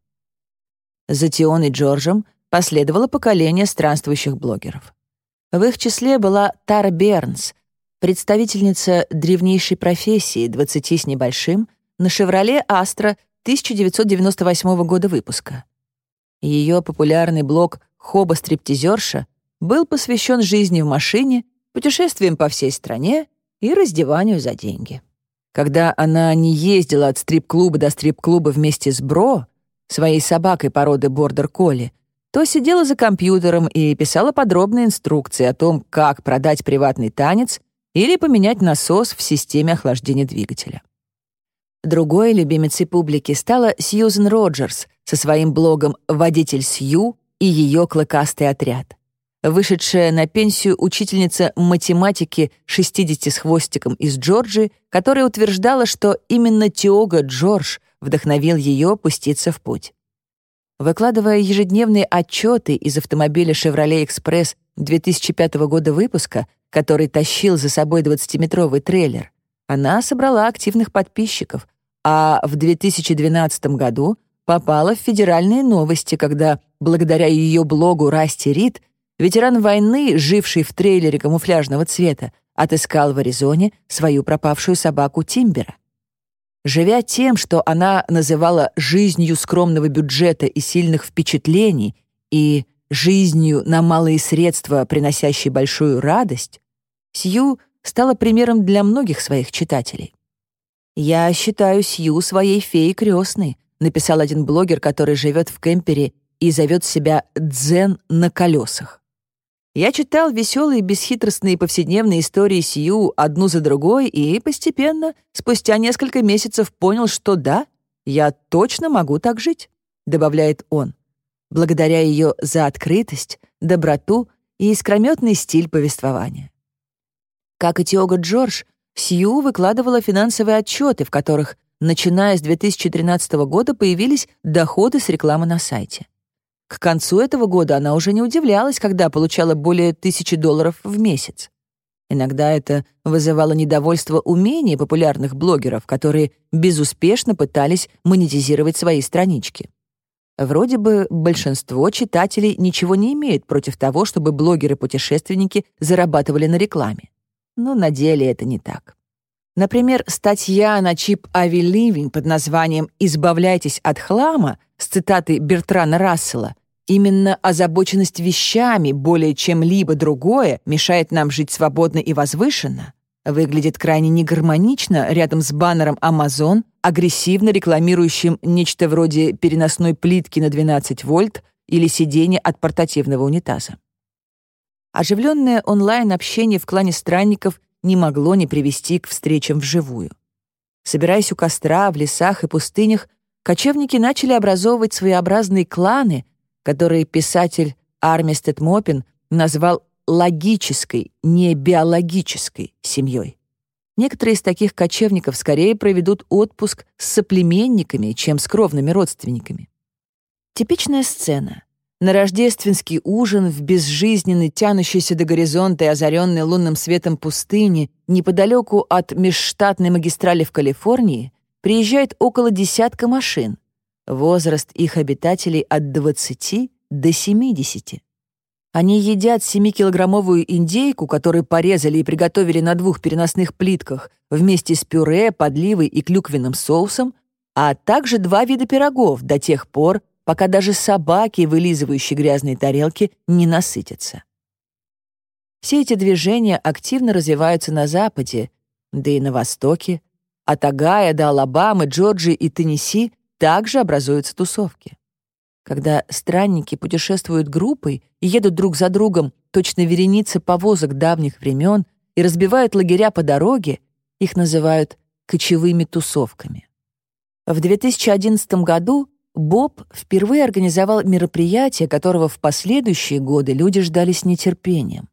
За Тион и Джорджем последовало поколение странствующих блогеров. В их числе была Тара Бернс, представительница древнейшей профессии, 20 с небольшим, на «Шевроле Астра» 1998 года выпуска. Ее популярный блог «Хоба-стриптизерша» был посвящен жизни в машине, путешествиям по всей стране и раздеванию за деньги. Когда она не ездила от стрип-клуба до стрип-клуба вместе с Бро, своей собакой породы бордер-колли, то сидела за компьютером и писала подробные инструкции о том, как продать приватный танец или поменять насос в системе охлаждения двигателя. Другой любимицей публики стала Сьюзен Роджерс со своим блогом «Водитель Сью» и ее клыкастый отряд. Вышедшая на пенсию учительница математики 60 с хвостиком из Джорджии, которая утверждала, что именно Тиога Джордж вдохновил ее пуститься в путь. Выкладывая ежедневные отчеты из автомобиля Chevrolet Express 2005 года выпуска, который тащил за собой 20-метровый трейлер, она собрала активных подписчиков, а в 2012 году попала в федеральные новости, когда, благодаря ее блогу Расти Рид, ветеран войны, живший в трейлере камуфляжного цвета, отыскал в Аризоне свою пропавшую собаку Тимбера. Живя тем, что она называла «жизнью скромного бюджета и сильных впечатлений» и жизнью на малые средства, приносящей большую радость, Сью стала примером для многих своих читателей. «Я считаю Сью своей феей крестной», написал один блогер, который живет в кемпере и зовет себя «Дзен на колесах». Я читал веселые, бесхитростные повседневные истории Сью одну за другой и постепенно, спустя несколько месяцев, понял, что да, я точно могу так жить, добавляет он благодаря ее за открытость, доброту и искрометный стиль повествования. Как и Тиога Джордж, Сью выкладывала финансовые отчеты, в которых, начиная с 2013 года, появились доходы с рекламы на сайте. К концу этого года она уже не удивлялась, когда получала более тысячи долларов в месяц. Иногда это вызывало недовольство у менее популярных блогеров, которые безуспешно пытались монетизировать свои странички. Вроде бы большинство читателей ничего не имеет против того, чтобы блогеры-путешественники зарабатывали на рекламе. Но на деле это не так. Например, статья на чип Ави Ливинг под названием «Избавляйтесь от хлама» с цитатой Бертрана Рассела «Именно озабоченность вещами более чем либо другое мешает нам жить свободно и возвышенно» выглядит крайне негармонично рядом с баннером Amazon, агрессивно рекламирующим нечто вроде переносной плитки на 12 вольт или сиденья от портативного унитаза. Оживленное онлайн-общение в клане странников не могло не привести к встречам вживую. Собираясь у костра в лесах и пустынях, кочевники начали образовывать своеобразные кланы, которые писатель Армистед Мопин назвал логической, не биологической семьей. Некоторые из таких кочевников скорее проведут отпуск с соплеменниками, чем с кровными родственниками. Типичная сцена. На рождественский ужин в безжизненной, тянущейся до горизонта и озаренной лунным светом пустыне, неподалеку от межштатной магистрали в Калифорнии, приезжает около десятка машин. Возраст их обитателей от 20 до 70. Они едят 7-килограммовую индейку, которую порезали и приготовили на двух переносных плитках, вместе с пюре, подливой и клюквенным соусом, а также два вида пирогов до тех пор, пока даже собаки, вылизывающие грязные тарелки, не насытятся. Все эти движения активно развиваются на Западе, да и на Востоке. От Агая до Алабамы, Джорджии и Теннесси также образуются тусовки. Когда странники путешествуют группой и едут друг за другом, точно вереницы повозок давних времен, и разбивают лагеря по дороге, их называют кочевыми тусовками. В 2011 году Боб впервые организовал мероприятие, которого в последующие годы люди ждали с нетерпением.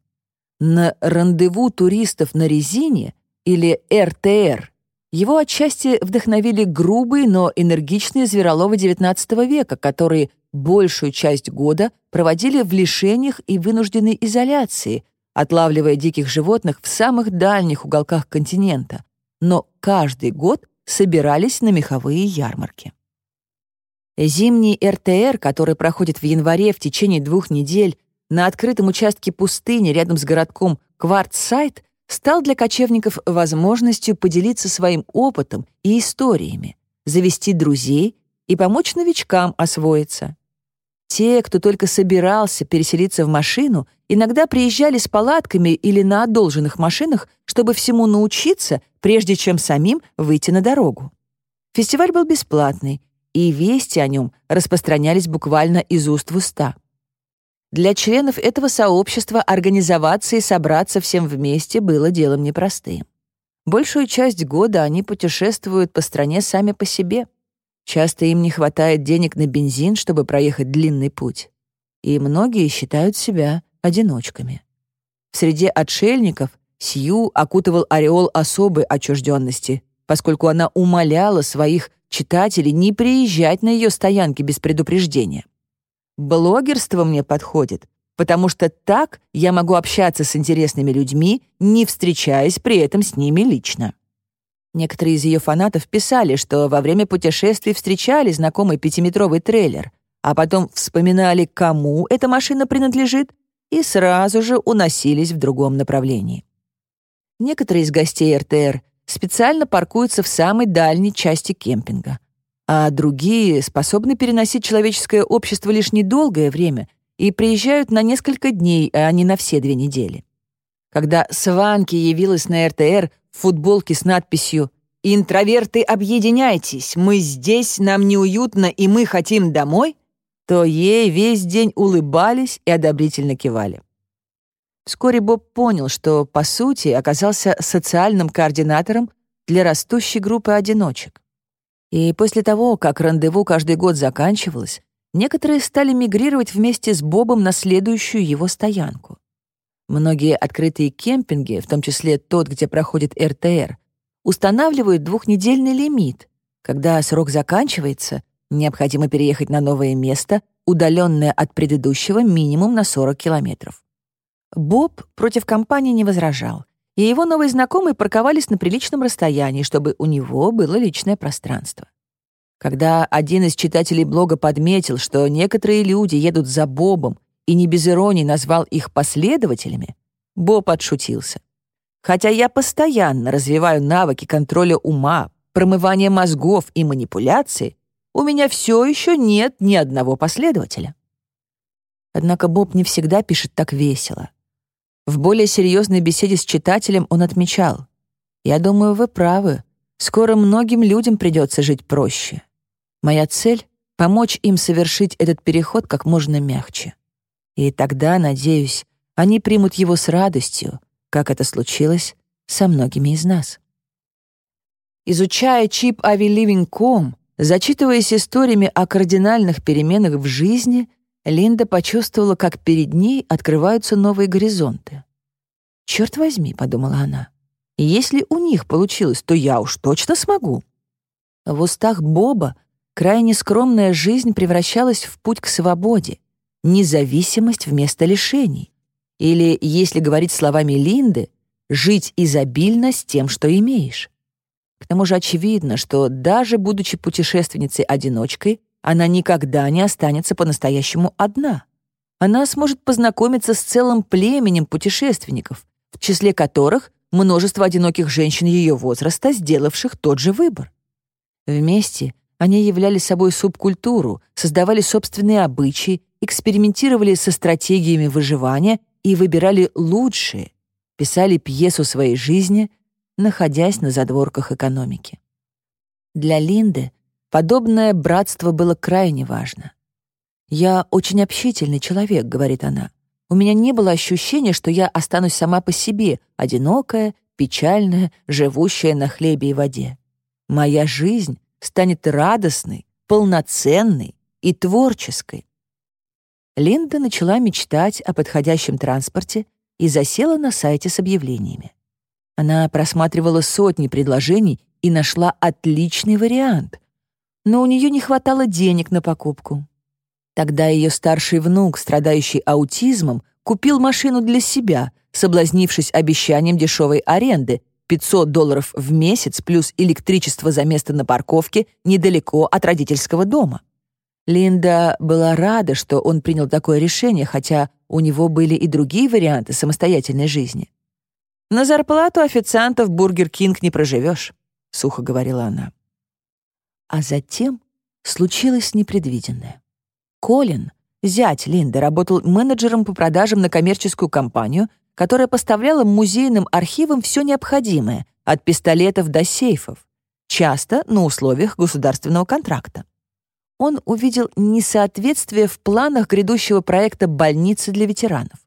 На рандеву туристов на резине, или РТР, его отчасти вдохновили грубые, но энергичные звероловы XIX века, которые большую часть года проводили в лишениях и вынужденной изоляции, отлавливая диких животных в самых дальних уголках континента, но каждый год собирались на меховые ярмарки. Зимний РТР, который проходит в январе в течение двух недель на открытом участке пустыни рядом с городком Квартсайт, стал для кочевников возможностью поделиться своим опытом и историями, завести друзей и помочь новичкам освоиться. Те, кто только собирался переселиться в машину, иногда приезжали с палатками или на одолженных машинах, чтобы всему научиться, прежде чем самим выйти на дорогу. Фестиваль был бесплатный, и вести о нем распространялись буквально из уст в уста. Для членов этого сообщества организоваться и собраться всем вместе было делом непростым. Большую часть года они путешествуют по стране сами по себе — Часто им не хватает денег на бензин, чтобы проехать длинный путь. И многие считают себя одиночками. В среде отшельников Сью окутывал ореол особой отчужденности, поскольку она умоляла своих читателей не приезжать на ее стоянки без предупреждения. Блогерство мне подходит, потому что так я могу общаться с интересными людьми, не встречаясь при этом с ними лично. Некоторые из ее фанатов писали, что во время путешествий встречали знакомый пятиметровый трейлер, а потом вспоминали, кому эта машина принадлежит, и сразу же уносились в другом направлении. Некоторые из гостей РТР специально паркуются в самой дальней части кемпинга, а другие способны переносить человеческое общество лишь недолгое время и приезжают на несколько дней, а не на все две недели. Когда Сванки явилась на РТР в футболке с надписью «Интроверты, объединяйтесь! Мы здесь, нам неуютно, и мы хотим домой», то ей весь день улыбались и одобрительно кивали. Вскоре Боб понял, что, по сути, оказался социальным координатором для растущей группы одиночек. И после того, как рандеву каждый год заканчивалось, некоторые стали мигрировать вместе с Бобом на следующую его стоянку. Многие открытые кемпинги, в том числе тот, где проходит РТР, устанавливают двухнедельный лимит. Когда срок заканчивается, необходимо переехать на новое место, удаленное от предыдущего минимум на 40 километров. Боб против компании не возражал, и его новые знакомые парковались на приличном расстоянии, чтобы у него было личное пространство. Когда один из читателей блога подметил, что некоторые люди едут за Бобом и не без иронии назвал их последователями, Боб отшутился. Хотя я постоянно развиваю навыки контроля ума, промывания мозгов и манипуляции, у меня все еще нет ни одного последователя. Однако Боб не всегда пишет так весело. В более серьезной беседе с читателем он отмечал, «Я думаю, вы правы. Скоро многим людям придется жить проще. Моя цель — помочь им совершить этот переход как можно мягче. И тогда, надеюсь, они примут его с радостью, как это случилось со многими из нас. Изучая чип авилiving.com, зачитываясь историями о кардинальных переменах в жизни, Линда почувствовала, как перед ней открываются новые горизонты. «Черт возьми», — подумала она, — «если у них получилось, то я уж точно смогу». В устах Боба крайне скромная жизнь превращалась в путь к свободе, независимость вместо лишений. Или, если говорить словами Линды, жить изобильно с тем, что имеешь. К тому же очевидно, что даже будучи путешественницей-одиночкой, она никогда не останется по-настоящему одна. она сможет познакомиться с целым племенем путешественников, в числе которых множество одиноких женщин ее возраста, сделавших тот же выбор. Вместе они являли собой субкультуру, создавали собственные обычаи, экспериментировали со стратегиями выживания и выбирали лучшие, писали пьесу своей жизни, находясь на задворках экономики. Для Линды подобное братство было крайне важно. «Я очень общительный человек», — говорит она. «У меня не было ощущения, что я останусь сама по себе, одинокая, печальная, живущая на хлебе и воде. Моя жизнь станет радостной, полноценной и творческой. Линда начала мечтать о подходящем транспорте и засела на сайте с объявлениями. Она просматривала сотни предложений и нашла отличный вариант. Но у нее не хватало денег на покупку. Тогда ее старший внук, страдающий аутизмом, купил машину для себя, соблазнившись обещанием дешевой аренды 500 долларов в месяц плюс электричество за место на парковке недалеко от родительского дома. Линда была рада, что он принял такое решение, хотя у него были и другие варианты самостоятельной жизни. «На зарплату официантов Бургер Кинг не проживешь», — сухо говорила она. А затем случилось непредвиденное. Колин, зять Линды, работал менеджером по продажам на коммерческую компанию, которая поставляла музейным архивам все необходимое, от пистолетов до сейфов, часто на условиях государственного контракта он увидел несоответствие в планах грядущего проекта больницы для ветеранов.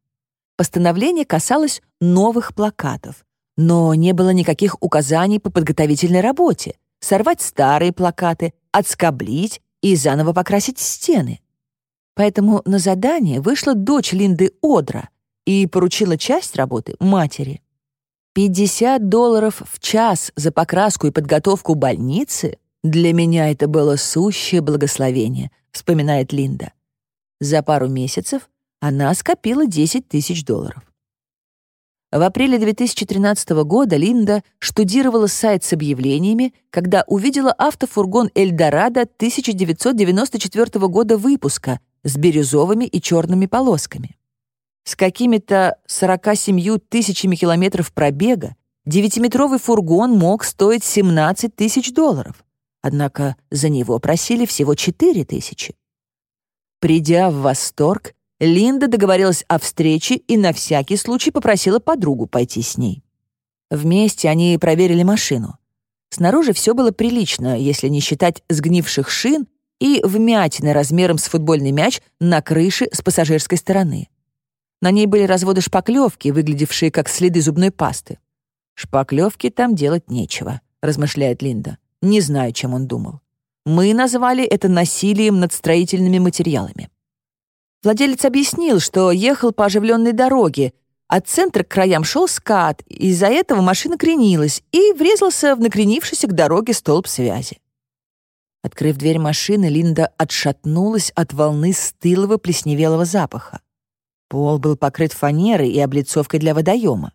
Постановление касалось новых плакатов, но не было никаких указаний по подготовительной работе, сорвать старые плакаты, отскоблить и заново покрасить стены. Поэтому на задание вышла дочь Линды Одра и поручила часть работы матери. 50 долларов в час за покраску и подготовку больницы «Для меня это было сущее благословение», — вспоминает Линда. За пару месяцев она скопила 10 тысяч долларов. В апреле 2013 года Линда штудировала сайт с объявлениями, когда увидела автофургон «Эльдорадо» 1994 года выпуска с бирюзовыми и черными полосками. С какими-то 47 тысячами километров пробега девятиметровый фургон мог стоить 17 тысяч долларов. Однако за него просили всего четыре тысячи. Придя в восторг, Линда договорилась о встрече и на всякий случай попросила подругу пойти с ней. Вместе они проверили машину. Снаружи все было прилично, если не считать сгнивших шин и вмятины размером с футбольный мяч на крыше с пассажирской стороны. На ней были разводы шпаклевки, выглядевшие как следы зубной пасты. «Шпаклевки там делать нечего», — размышляет Линда. Не знаю, чем он думал. Мы назвали это насилием над строительными материалами. Владелец объяснил, что ехал по оживленной дороге, от центра к краям шел скат, из-за этого машина кренилась и врезался в накренившийся к дороге столб связи. Открыв дверь машины, Линда отшатнулась от волны стылого плесневелого запаха. Пол был покрыт фанерой и облицовкой для водоема.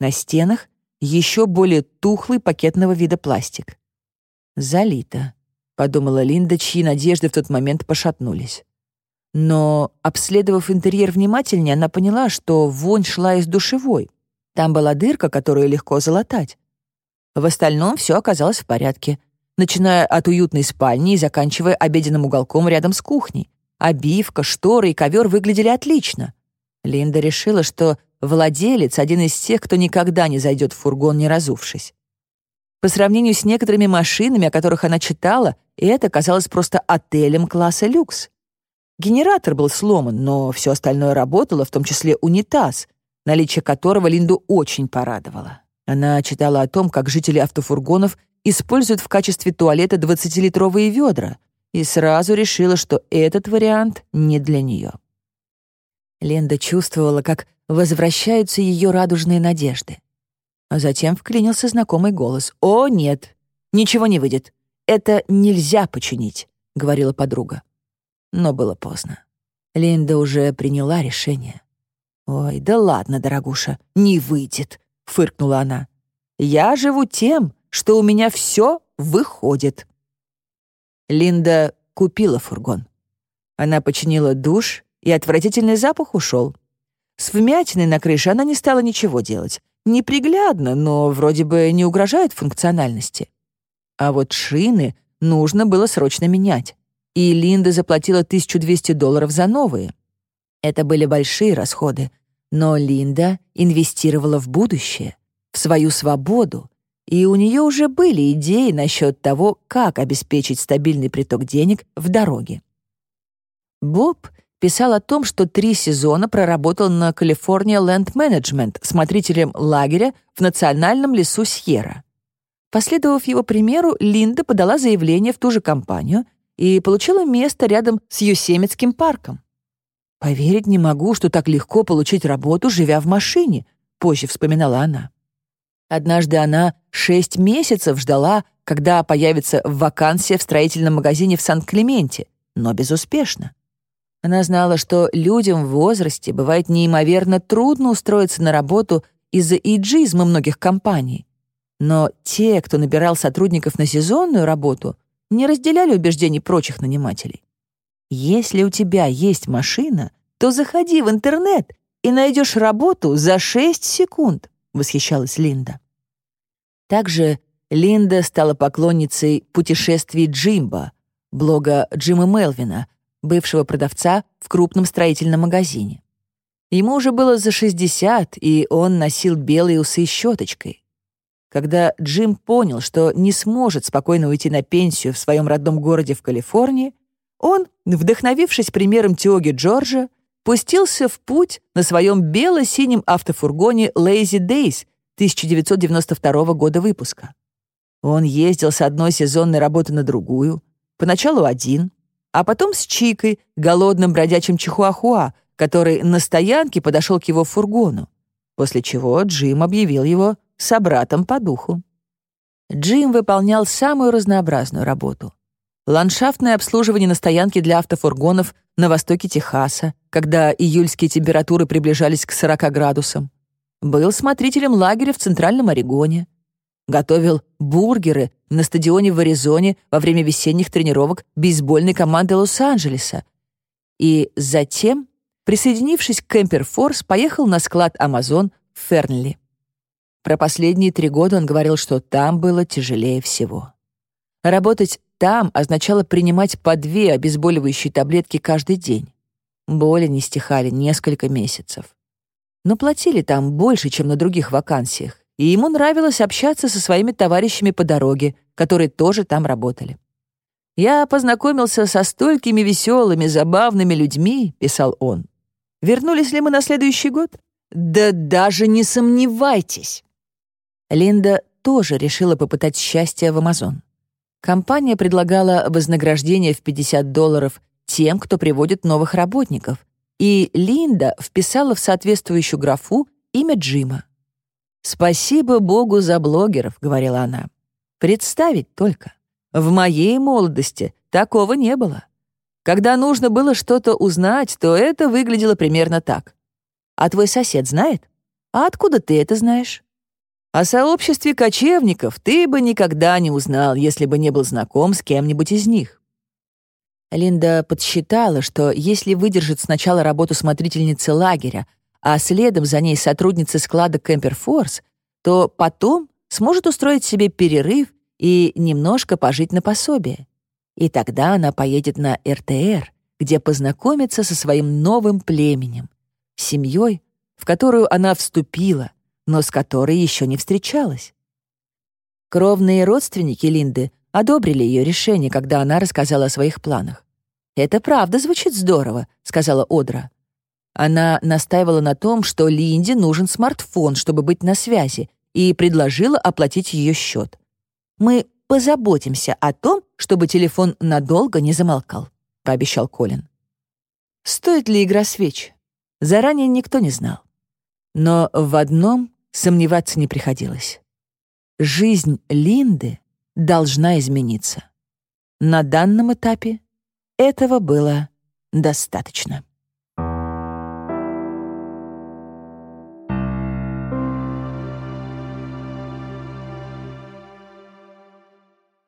На стенах еще более тухлый пакетного вида пластик. «Залито», — подумала Линда, чьи надежды в тот момент пошатнулись. Но, обследовав интерьер внимательнее, она поняла, что вонь шла из душевой. Там была дырка, которую легко залатать. В остальном все оказалось в порядке, начиная от уютной спальни и заканчивая обеденным уголком рядом с кухней. Обивка, шторы и ковер выглядели отлично. Линда решила, что владелец — один из тех, кто никогда не зайдет в фургон, не разувшись. По сравнению с некоторыми машинами, о которых она читала, это казалось просто отелем класса люкс. Генератор был сломан, но все остальное работало, в том числе унитаз, наличие которого Линду очень порадовало. Она читала о том, как жители автофургонов используют в качестве туалета 20-литровые ведра, и сразу решила, что этот вариант не для нее. Ленда чувствовала, как возвращаются ее радужные надежды. А затем вклинился знакомый голос. «О, нет, ничего не выйдет. Это нельзя починить», — говорила подруга. Но было поздно. Линда уже приняла решение. «Ой, да ладно, дорогуша, не выйдет», — фыркнула она. «Я живу тем, что у меня все выходит». Линда купила фургон. Она починила душ и отвратительный запах ушел. С вмятиной на крыше она не стала ничего делать. Неприглядно, но вроде бы не угрожает функциональности. А вот шины нужно было срочно менять. И Линда заплатила 1200 долларов за новые. Это были большие расходы, но Линда инвестировала в будущее, в свою свободу, и у нее уже были идеи насчет того, как обеспечить стабильный приток денег в дороге. Боб писал о том, что три сезона проработал на California Land Management смотрителем лагеря в национальном лесу Сьерра. Последовав его примеру, Линда подала заявление в ту же компанию и получила место рядом с Юсемитским парком. «Поверить не могу, что так легко получить работу, живя в машине», — позже вспоминала она. Однажды она шесть месяцев ждала, когда появится вакансия в строительном магазине в Сан-Клементе, но безуспешно. Она знала, что людям в возрасте бывает неимоверно трудно устроиться на работу из-за иджизма многих компаний. Но те, кто набирал сотрудников на сезонную работу, не разделяли убеждений прочих нанимателей. Если у тебя есть машина, то заходи в интернет и найдешь работу за 6 секунд. — восхищалась Линда. Также Линда стала поклонницей путешествий Джимба, блога Джима Мелвина, бывшего продавца в крупном строительном магазине. Ему уже было за 60, и он носил белые усы щеточкой. Когда Джим понял, что не сможет спокойно уйти на пенсию в своем родном городе в Калифорнии, он, вдохновившись примером Теоги Джорджа, пустился в путь на своем бело-синем автофургоне Lazy Days 1992 года выпуска. Он ездил с одной сезонной работы на другую, поначалу один, а потом с Чикой, голодным бродячим чихуахуа, который на стоянке подошел к его фургону, после чего Джим объявил его собратом по духу. Джим выполнял самую разнообразную работу. Ландшафтное обслуживание на стоянке для автофургонов на востоке Техаса, когда июльские температуры приближались к 40 градусам. Был смотрителем лагеря в Центральном Орегоне. Готовил бургеры на стадионе в Аризоне во время весенних тренировок бейсбольной команды Лос-Анджелеса. И затем, присоединившись к Кемперфорс, поехал на склад «Амазон» в Фернли. Про последние три года он говорил, что там было тяжелее всего. Работать там означало принимать по две обезболивающие таблетки каждый день. Боли не стихали несколько месяцев. Но платили там больше, чем на других вакансиях, и ему нравилось общаться со своими товарищами по дороге, которые тоже там работали. «Я познакомился со столькими веселыми, забавными людьми», — писал он. «Вернулись ли мы на следующий год? Да даже не сомневайтесь!» Линда тоже решила попытать счастье в Амазон. Компания предлагала вознаграждение в 50 долларов тем, кто приводит новых работников, и Линда вписала в соответствующую графу имя Джима. «Спасибо Богу за блогеров», — говорила она. «Представить только. В моей молодости такого не было. Когда нужно было что-то узнать, то это выглядело примерно так. А твой сосед знает? А откуда ты это знаешь? О сообществе кочевников ты бы никогда не узнал, если бы не был знаком с кем-нибудь из них. Линда подсчитала, что если выдержит сначала работу смотрительницы лагеря, а следом за ней сотрудницы склада Кемперфорс, то потом сможет устроить себе перерыв и немножко пожить на пособие. И тогда она поедет на РТР, где познакомится со своим новым племенем, семьей, в которую она вступила — но с которой еще не встречалась. Кровные родственники Линды одобрили ее решение, когда она рассказала о своих планах. «Это правда звучит здорово», — сказала Одра. Она настаивала на том, что Линде нужен смартфон, чтобы быть на связи, и предложила оплатить ее счет. «Мы позаботимся о том, чтобы телефон надолго не замолкал», — пообещал Колин. Стоит ли игра свеч? Заранее никто не знал. Но в одном сомневаться не приходилось. Жизнь Линды должна измениться. На данном этапе этого было достаточно.